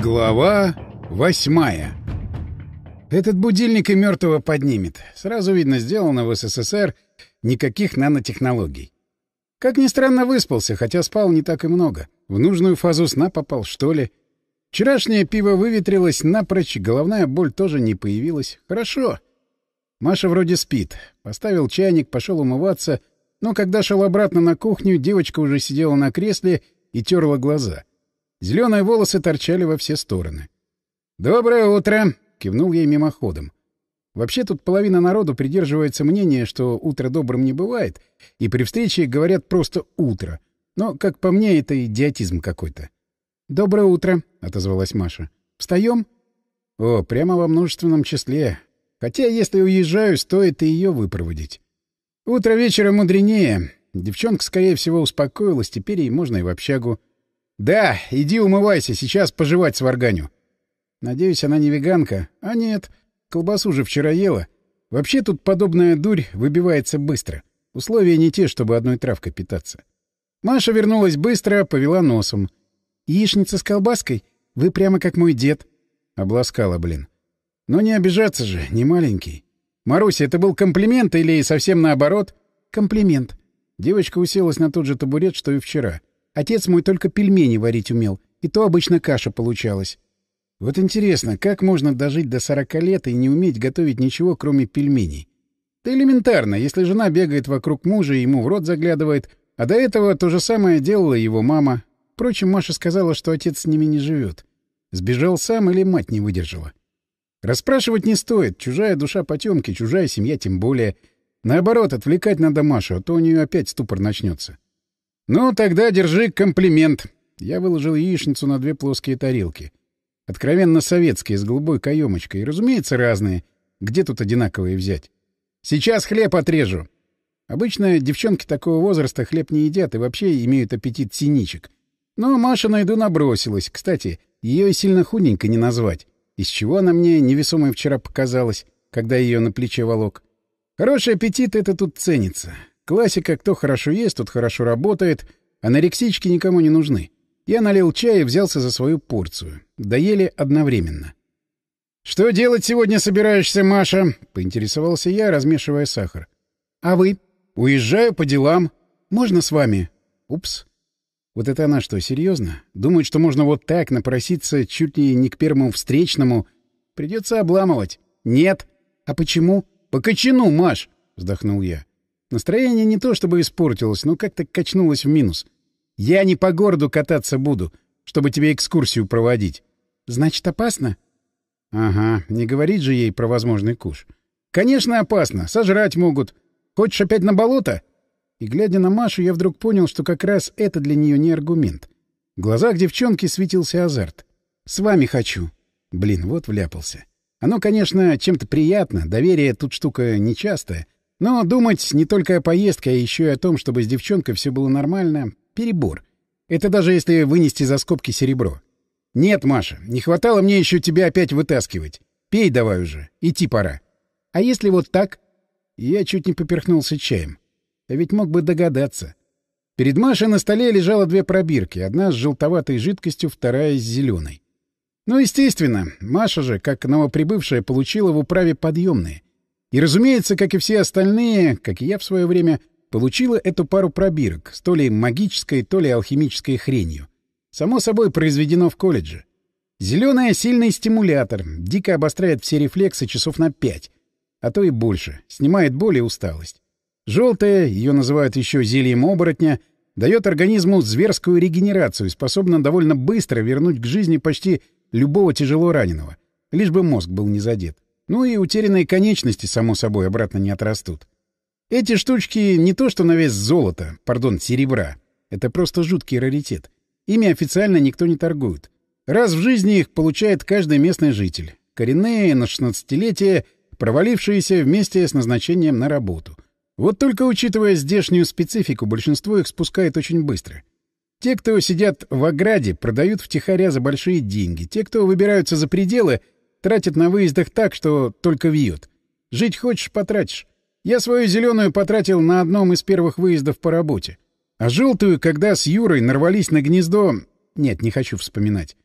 Глава восьмая Этот будильник и мертвого поднимет. Сразу видно, сделано в СССР никаких нанотехнологий. Как ни странно, выспался, хотя спал не так и много. В нужную фазу сна попал, что ли. Вчерашнее пиво выветрилось напрочь, головная боль тоже не появилась. Хорошо. Маша вроде спит. Поставил чайник, пошел умываться, но когда шел обратно на кухню, девочка уже сидела на кресле и терла глаза. Зеленые волосы торчали во все стороны. «Доброе утро!» — кивнул ей мимоходом. Вообще тут половина народу придерживается мнения, что утро добрым не бывает, и при встрече говорят просто «утро». Но, как по мне, это идиотизм какой-то. «Доброе утро», — отозвалась Маша. «Встаем?» «О, прямо во множественном числе. Хотя, если уезжаю, стоит и ее выпроводить». «Утро вечера мудренее. Девчонка, скорее всего, успокоилась, теперь ей можно и в общагу. «Да, иди умывайся, сейчас пожевать сварганю». Надеюсь, она не веганка. А нет, колбасу же вчера ела. Вообще тут подобная дурь выбивается быстро. Условия не те, чтобы одной травкой питаться. Маша вернулась быстро, повела носом. «Яичница с колбаской? Вы прямо как мой дед». Обласкала, блин. Но не обижаться же, не маленький. «Маруся, это был комплимент или совсем наоборот?» «Комплимент». Девочка уселась на тот же табурет, что и вчера. Отец мой только пельмени варить умел, и то обычно каша получалась. Вот интересно, как можно дожить до сорока лет и не уметь готовить ничего, кроме пельменей? Да элементарно, если жена бегает вокруг мужа и ему в рот заглядывает, а до этого то же самое делала его мама. Впрочем, Маша сказала, что отец с ними не живет. Сбежал сам или мать не выдержала. Расспрашивать не стоит, чужая душа потемки, чужая семья тем более. Наоборот, отвлекать надо Машу, а то у нее опять ступор начнется. «Ну, тогда держи комплимент». Я выложил яичницу на две плоские тарелки. Откровенно советские, с голубой каемочкой. И, разумеется, разные. Где тут одинаковые взять? «Сейчас хлеб отрежу». Обычно девчонки такого возраста хлеб не едят и вообще имеют аппетит синичек. Но Маша на еду набросилась. Кстати, ее и сильно худенько не назвать. Из чего она мне невесомой вчера показалась, когда ее на плече волок. Хороший аппетит — это тут ценится. Классика «кто хорошо ест, тот хорошо работает», а нарексички никому не нужны. Я налил чай и взялся за свою порцию. Доели одновременно. «Что делать сегодня собираешься, Маша?» — поинтересовался я, размешивая сахар. «А вы?» «Уезжаю по делам. Можно с вами?» «Упс». Вот это она что, серьезно? Думает, что можно вот так напроситься чуть ли не к первому встречному? Придется обламывать. «Нет». «А почему?» «По кочану, Маш!» — вздохнул я. Настроение не то чтобы испортилось, но как-то качнулось в минус. «Я не по городу кататься буду, чтобы тебе экскурсию проводить». «Значит, опасно?» «Ага, не говорить же ей про возможный куш». «Конечно, опасно. Сожрать могут. Хочешь опять на болото?» И, глядя на Машу, я вдруг понял, что как раз это для нее не аргумент. В глазах девчонки светился азарт. «С вами хочу». Блин, вот вляпался. Оно, конечно, чем-то приятно, доверие тут штука нечастая — но думать не только о поездке, а еще и о том, чтобы с девчонкой все было нормально — перебор. Это даже если вынести за скобки серебро. Нет, Маша, не хватало мне еще тебя опять вытаскивать. Пей давай уже, идти пора. А если вот так? Я чуть не поперхнулся чаем. А ведь мог бы догадаться. Перед Машей на столе лежало две пробирки, одна с желтоватой жидкостью, вторая с зеленой. Ну, естественно, Маша же, как новоприбывшая, получила в управе подъемные. И, разумеется, как и все остальные, как и я в свое время, получила эту пару пробирок с то ли магической, то ли алхимической хренью. Само собой, произведено в колледже. Зеленая — сильный стимулятор, дико обостряет все рефлексы часов на пять, а то и больше, снимает боль и усталость. Желтая, ее называют еще зельем оборотня, дает организму зверскую регенерацию способна довольно быстро вернуть к жизни почти любого тяжело раненого, лишь бы мозг был не задет. Ну и утерянные конечности, само собой, обратно не отрастут. Эти штучки не то что на вес золота, пардон, серебра. Это просто жуткий раритет. Ими официально никто не торгует. Раз в жизни их получает каждый местный житель. Коренные, на 16-летие, провалившиеся вместе с назначением на работу. Вот только учитывая здешнюю специфику, большинство их спускает очень быстро. Те, кто сидят в ограде, продают втихаря за большие деньги. Те, кто выбираются за пределы — Тратит на выездах так, что только вьет. Жить хочешь — потратишь. Я свою зеленую потратил на одном из первых выездов по работе. А желтую, когда с Юрой нарвались на гнездо... Нет, не хочу вспоминать.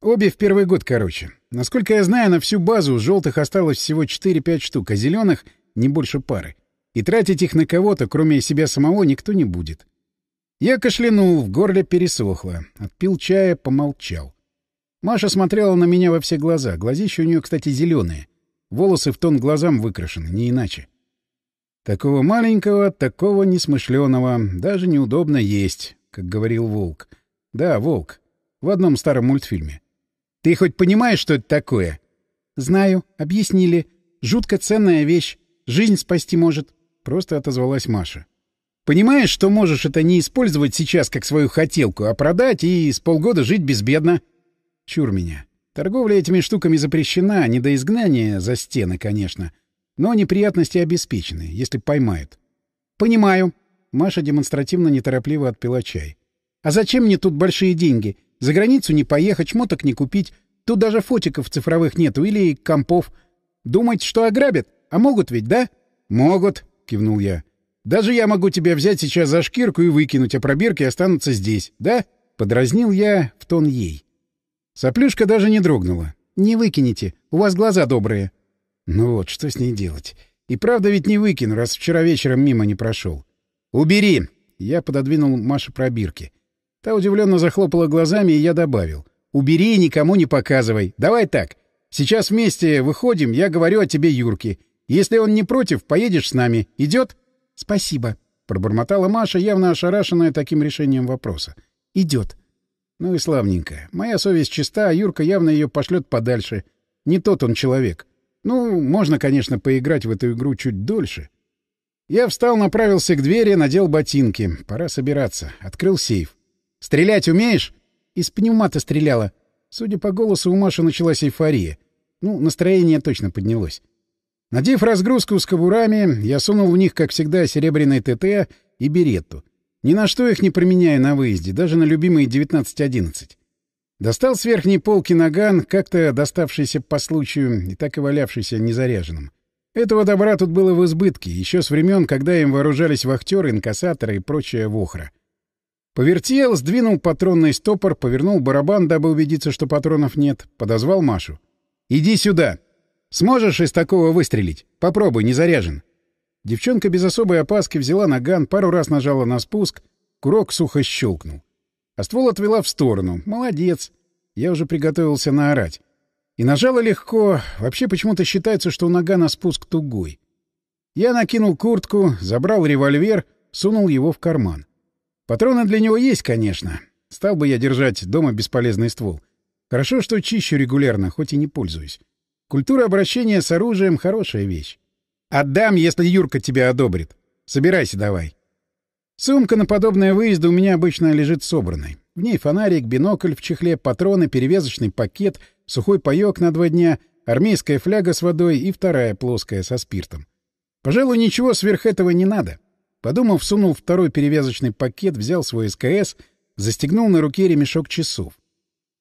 Обе в первый год, короче. Насколько я знаю, на всю базу желтых осталось всего 4-5 штук, а зеленых не больше пары. И тратить их на кого-то, кроме себя самого, никто не будет. Я кашлянул, в горле пересохло. Отпил чая, помолчал. Маша смотрела на меня во все глаза. Глазища у нее, кстати, зеленые. Волосы в тон глазам выкрашены, не иначе. Такого маленького, такого несмышленого, даже неудобно есть, как говорил Волк. Да, Волк. В одном старом мультфильме. Ты хоть понимаешь, что это такое? Знаю, объяснили. Жутко ценная вещь. Жизнь спасти может. Просто отозвалась Маша. Понимаешь, что можешь это не использовать сейчас как свою хотелку, а продать и с полгода жить безбедно? Чур меня. Торговля этими штуками запрещена, не до изгнания за стены, конечно. Но неприятности обеспечены, если поймают. Понимаю. Маша демонстративно неторопливо отпила чай. А зачем мне тут большие деньги? За границу не поехать, шмоток не купить. Тут даже фотиков цифровых нету или компов. Думать, что ограбят? А могут ведь, да? Могут, кивнул я. Даже я могу тебя взять сейчас за шкирку и выкинуть, а пробирки останутся здесь, да? Подразнил я в тон ей. Соплюшка даже не дрогнула. Не выкинете, у вас глаза добрые. Ну вот, что с ней делать? И правда ведь не выкину, раз вчера вечером мимо не прошел. Убери! Я пододвинул Маше пробирки. Та удивленно захлопала глазами, и я добавил. «Убери и никому не показывай. Давай так. Сейчас вместе выходим, я говорю о тебе Юрке. Если он не против, поедешь с нами. Идет?» «Спасибо», — пробормотала Маша, явно ошарашенная таким решением вопроса. «Идет». «Ну и славненько. Моя совесть чиста, а Юрка явно ее пошлет подальше. Не тот он человек. Ну, можно, конечно, поиграть в эту игру чуть дольше». Я встал, направился к двери, надел ботинки. Пора собираться. Открыл сейф. «Стрелять умеешь?» «Из пневмата стреляла». Судя по голосу, у Маши началась эйфория. Ну, настроение точно поднялось. Надев разгрузку с кобурами, я сунул в них, как всегда, серебряный ТТ и беретту. Ни на что их не применяю на выезде, даже на любимые 1911. Достал с верхней полки наган, как-то доставшийся по случаю и так и валявшийся незаряженным. Этого добра тут было в избытке, еще с времен, когда им вооружались вахтеры, инкассаторы и прочая вохра. Повертел, сдвинул патронный стопор, повернул барабан, дабы убедиться, что патронов нет, подозвал Машу. «Иди сюда!» Сможешь из такого выстрелить? Попробуй, не заряжен. Девчонка без особой опаски взяла наган, пару раз нажала на спуск, курок сухо щелкнул. А ствол отвела в сторону. Молодец. Я уже приготовился наорать. И нажала легко. Вообще почему-то считается, что у нагана спуск тугой. Я накинул куртку, забрал револьвер, сунул его в карман. Патроны для него есть, конечно. Стал бы я держать дома бесполезный ствол. Хорошо, что чищу регулярно, хоть и не пользуюсь. Культура обращения с оружием — хорошая вещь. Отдам, если Юрка тебя одобрит. Собирайся давай. Сумка на подобные выезды у меня обычно лежит собранной. В ней фонарик, бинокль в чехле, патроны, перевязочный пакет, сухой паёк на два дня, армейская фляга с водой и вторая плоская со спиртом. Пожалуй, ничего сверх этого не надо. Подумав, сунул второй перевязочный пакет, взял свой СКС, застегнул на руке ремешок часов.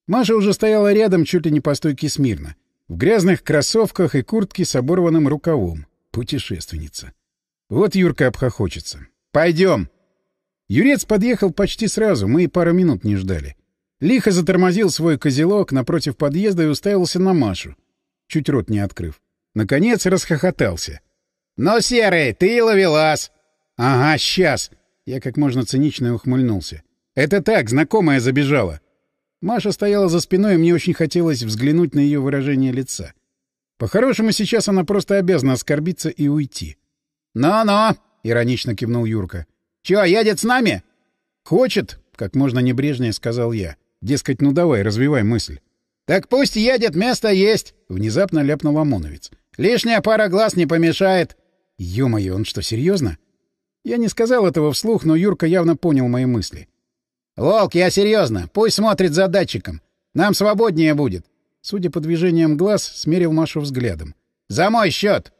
Маша уже стояла рядом, чуть ли не по стойке смирно. В грязных кроссовках и куртке с оборванным рукавом. Путешественница. Вот Юрка обхохочется. «Пойдем!» Юрец подъехал почти сразу, мы и пару минут не ждали. Лихо затормозил свой козелок напротив подъезда и уставился на Машу, чуть рот не открыв. Наконец расхохотался. «Но, Серый, ты ловелас!» «Ага, сейчас!» Я как можно цинично ухмыльнулся. «Это так, знакомая забежала. Маша стояла за спиной, и мне очень хотелось взглянуть на ее выражение лица. По-хорошему, сейчас она просто обязана оскорбиться и уйти. «Но-но!» — иронично кивнул Юрка. «Чё, едет с нами?» «Хочет», — как можно небрежнее сказал я. Дескать, ну давай, развивай мысль. «Так пусть едет, место есть!» — внезапно ляпнул ОМОНовец. «Лишняя пара глаз не помешает!» «Ё-моё, он что, серьезно? Я не сказал этого вслух, но Юрка явно понял мои мысли. «Волк, я серьезно. Пусть смотрит за датчиком. Нам свободнее будет». Судя по движениям глаз, смерил Машу взглядом. «За мой счет!»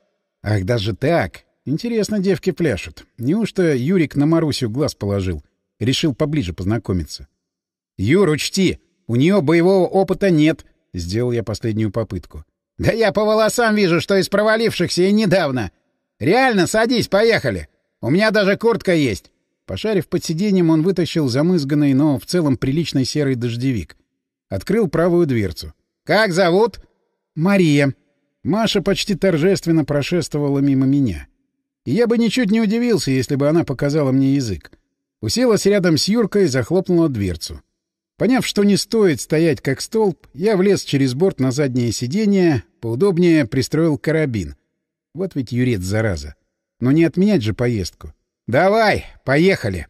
«Ах, даже так! Интересно, девки пляшут. Неужто Юрик на Марусю глаз положил? Решил поближе познакомиться?» «Юр, учти, у нее боевого опыта нет», — сделал я последнюю попытку. «Да я по волосам вижу, что из провалившихся и недавно. Реально, садись, поехали. У меня даже куртка есть. Пошарив под сиденьем, он вытащил замызганный, но в целом приличный серый дождевик. Открыл правую дверцу. «Как зовут?» «Мария». Маша почти торжественно прошествовала мимо меня. И я бы ничуть не удивился, если бы она показала мне язык. Уселась рядом с Юркой и захлопнула дверцу. Поняв, что не стоит стоять как столб, я влез через борт на заднее сиденье, поудобнее пристроил карабин. Вот ведь юрец, зараза. Но не отменять же поездку. «Давай, поехали!»